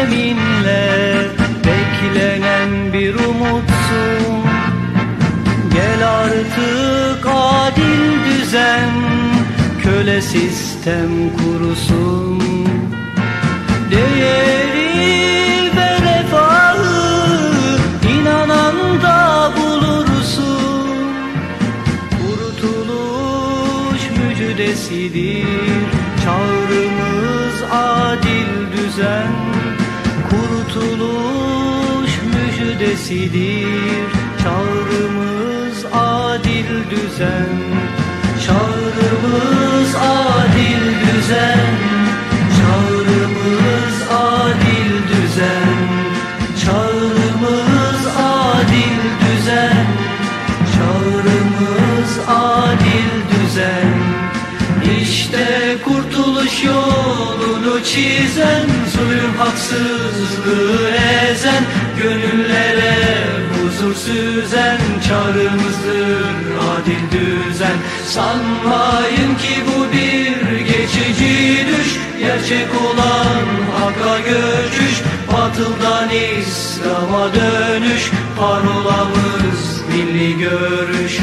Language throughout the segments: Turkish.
özleminle beklenen bir umutsun. Gel artık adil düzen köle sistem kurusun. Değeri ve refahı inanan da bulursun. Kurtuluş müjdesidir çağrımız adil düzen Kurtuluş müjdesidir. Çağrımız adil düzen. Çağrımız adil düzen çizen Zulüm haksızlığı ezen Gönüllere huzur süzen Çağrımızdır adil düzen. Sanmayın ki bu bir geçici düş Gerçek olan hakka göçüş Batıldan İslam'a dönüş Parolamız milli görüş.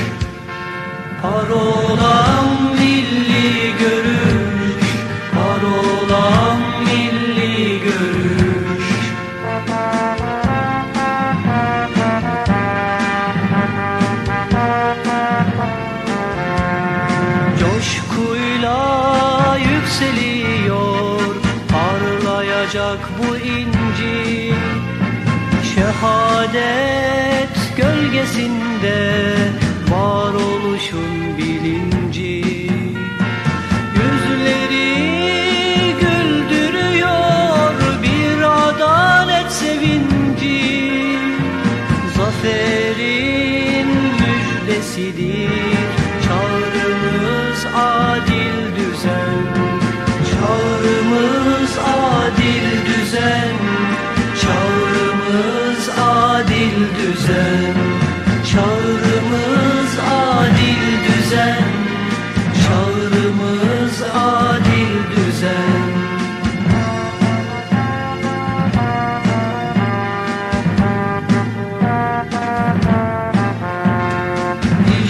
Parolam milli görüş yükseliyor Parlayacak bu inci Şehadet gölgesinde Varoluşun bilinci. Yüzleri güldürüyor Bir adalet sevinci. Zaferin müjdesidir Çağrımız adil düzen Çağrımız adil düzen. Çağrımız adil düzen. Çağrımız adil düzen. Çağrımız adil düzen.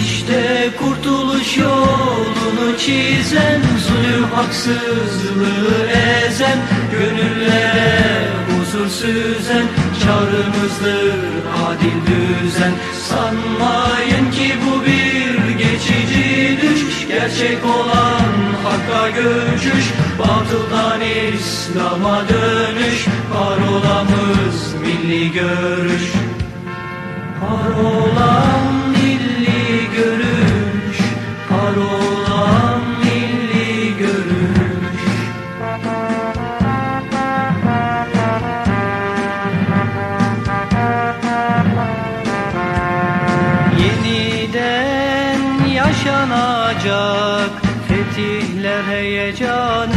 İşte kurtuluş yolunu çizen haksızlığı ezen Gönüllere huzur süzen Çağrımızdır adil düzen. Sanmayın ki bu bir geçici düş Gerçek olan hakka göçüş. Batıldan İslam'a dönüş Parolamız milli görüş. Parolam milli görüş Parolam yaşanacak fetihler heyecanı.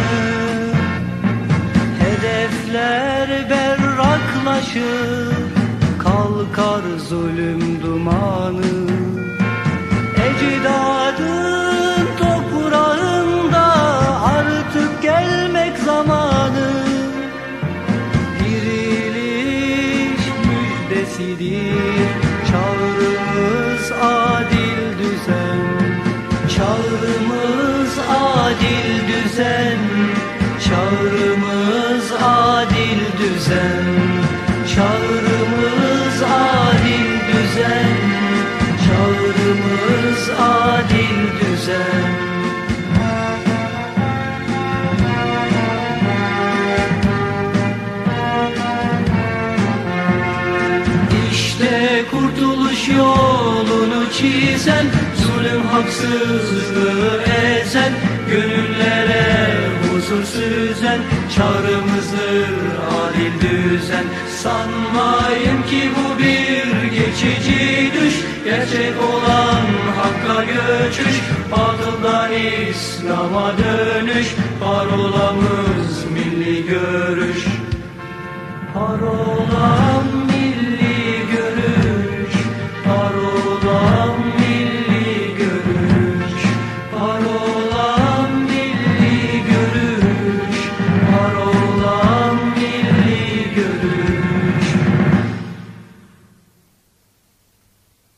Hedefler berraklaşır Kalkar zulüm dumanı. Ecdadın toprağında Artık gelmek zamanı. Diriliş müjdesidir Çağrımız adil Çağrımız adil düzen. Çağrımız adil düzen. Çağrımız adil düzen. Çağrımız adil düzen. İşte kurtuluş yolunu çizen Zulüm haksızlığı ezen Gönüllere huzur süzen Çağrımızdır adil düzen. Sanmayın ki bu bir geçici düş Gerçek olan hakka göçüş. Batıldan İslam'a dönüş Parolamız milli görüş. Parolam